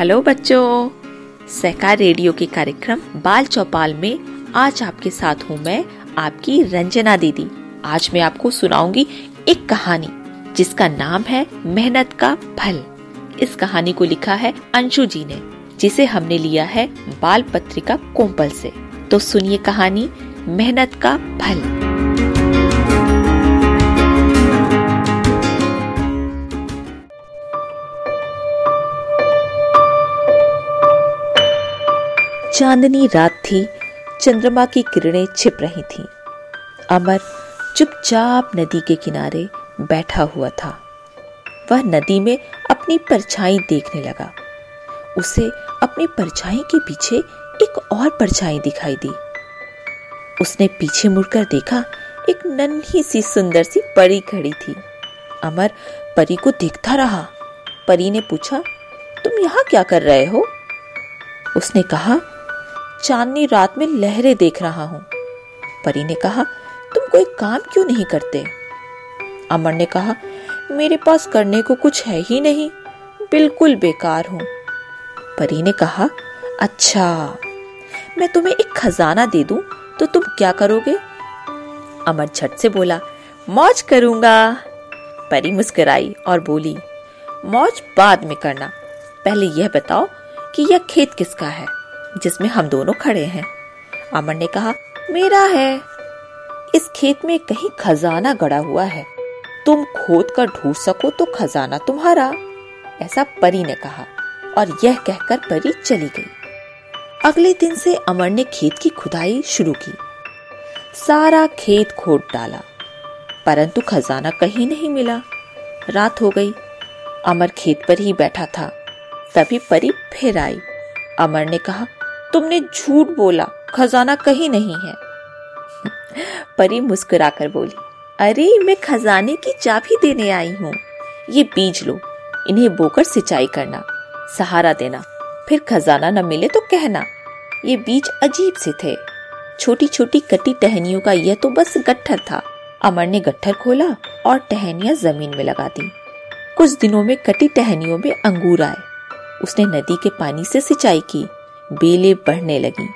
Hello बच्चों, सहकार radio के कार्यक्रम बाल चौपाल में आज आपके साथ हूँ मैं आपकी रंजना दीदी। आज मैं आपको सुनाऊँगी एक कहानी, जिसका नाम है मेहनत का फल। इस कहानी को लिखा है अंशु जी ने, जिसे हमने लिया है बाल पत्रिका कोम्पल से। तो सुनिए कहानी, मेहनत का फल। चांदनी रात थी, चंद्रमा की किरणें छिप रही थीं। अमर चुपचाप नदी के किनारे बैठा हुआ था। वह नदी में अपनी परछाई देखने लगा। उसे अपनी परछाई के पीछे एक और परछाई दिखाई दी। उसने पीछे मुड़कर देखा, एक नन्ही सी सुंदर सी परी खड़ी थी। अमर परी को देखता रहा। परी ने पूछा, तुम यहाँ क्या कर रहे हो? उसने कहा चांदनी रात में लहरें देख रहा हूँ। परी ने कहा, तुम कोई काम क्यों नहीं करते? अमर ने कहा, मेरे पास करने को कुछ है ही नहीं, बिल्कुल बेकार हूँ। परी ने कहा अच्छा मैं तुम्हें एक खजाना दे दूँ तो तुम क्या करोगे? अमर झट से बोला, मौज करूँगा। परी मुस्कुराई और बोली, मौज बाद में करना। पहले यह बताओ कि यह खेत किसका है? जिसमें हम दोनों खड़े हैं। अमर ने कहा, मेरा है। इस खेत में कहीं खजाना गड़ा हुआ है। तुम खोद कर ढूंढ सको तो खजाना तुम्हारा। ऐसा परी ने कहा और यह कहकर परी चली गई। अगले दिन से अमर ने खेत की खुदाई शुरू की। सारा खेत खोद डाला, परंतु खजाना कहीं नहीं मिला। रात हो गई। अमर खेत पर ही बैठा था। तभी परी फिर आई। अमर ने कहा तुमने झूठ बोला, खजाना कहीं नहीं है। परी मुस्कुराकर बोली, अरे, मैं खजाने की चाबी देने आई हूँ। ये बीज लो, इन्हें बोकर सिंचाई करना, सहारा देना, फिर खजाना न मिले तो कहना। ये बीज अजीब से थे। छोटी छोटी कटी टहनियों का यह तो बस गट्ठर था। अमर ने गट्ठर खोला और टहनिया ज़मीन में लगा दी। कुछ दिनों में कटी टहनियों में अंगूर आए। उसने नदी के पानी से सिंचाई की। बेलें बढ़ने लगी।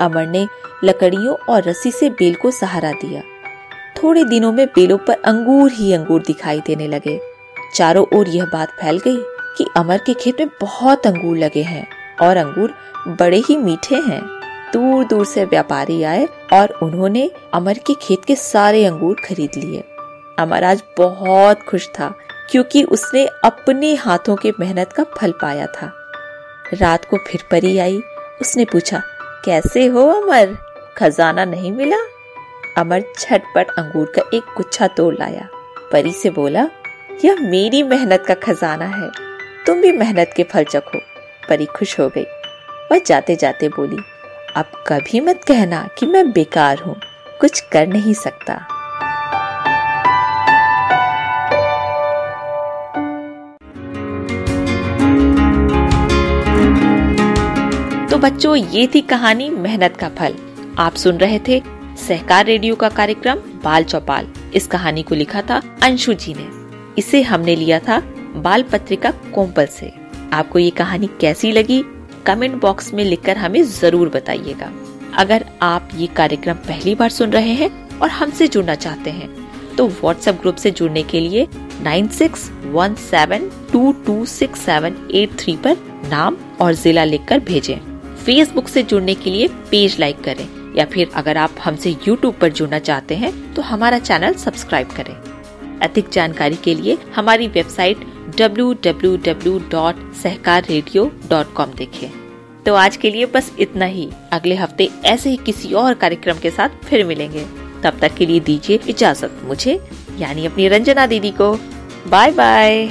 अमर ने लकड़ियों और रस्सी से बेल को सहारा दिया। थोड़े दिनों में बेलों पर अंगूर ही अंगूर दिखाई देने लगे। चारों ओर यह बात फैल गई कि अमर के खेत में बहुत अंगूर लगे हैं और अंगूर बड़े ही मीठे हैं। दूर दूर से व्यापारी आए और उन्होंने अमर के खेत के सारे अंगूर खरीद लिए। अमर आज बहुत खुश था क्योंकि उसने अपने हाथों के मेहनत का फल पाया था। रात को फिर परी आई उसने पूछा, कैसे हो अमर? खजाना नहीं मिला? अमर झटपट अंगूर का एक गुच्छा तोड़ लाया। परी से बोला, यह मेरी मेहनत का खजाना है। तुम भी मेहनत के फल चखो। परी खुश हो गई। वह जाते जाते बोली, अब कभी मत कहना कि मैं बेकार हूँ। कुछ कर नहीं सकता। बच्चों, ये थी कहानी मेहनत का फल। आप सुन रहे थे सहकार रेडियो का कार्यक्रम बाल चौपाल। इस कहानी को लिखा था अंशु जी ने। इसे हमने लिया था बाल पत्रिका कोम्पल से। आपको ये कहानी कैसी लगी? कमेंट बॉक्स में लिखकर हमें ज़रूर बताइएगा। अगर आप ये कार्यक्रम पहली बार सुन रहे हैं और हमसे जुड़ना चाहते हैं तो व्हाट्सएप ग्रुप से जुड़ने के लिए nine six one seven two two six seven eight three पर नाम और जिला लिखकर भेजें। फेसबुक से जुड़ने के लिए पेज लाइक करें, या फिर अगर आप हमसे यूट्यूब पर जुड़ना चाहते हैं तो हमारा चैनल सब्सक्राइब करें। अधिक जानकारी के लिए हमारी वेबसाइट www.सहकाररेडियो.com देखें। तो आज के लिए बस इतना ही। अगले हफ़्ते ऐसे ही किसी और कार्यक्रम के साथ फिर मिलेंगे। तब तक के लिए दीजिए इजाज़त मुझे, यानी अपनी रंजना दीदी को। Bye bye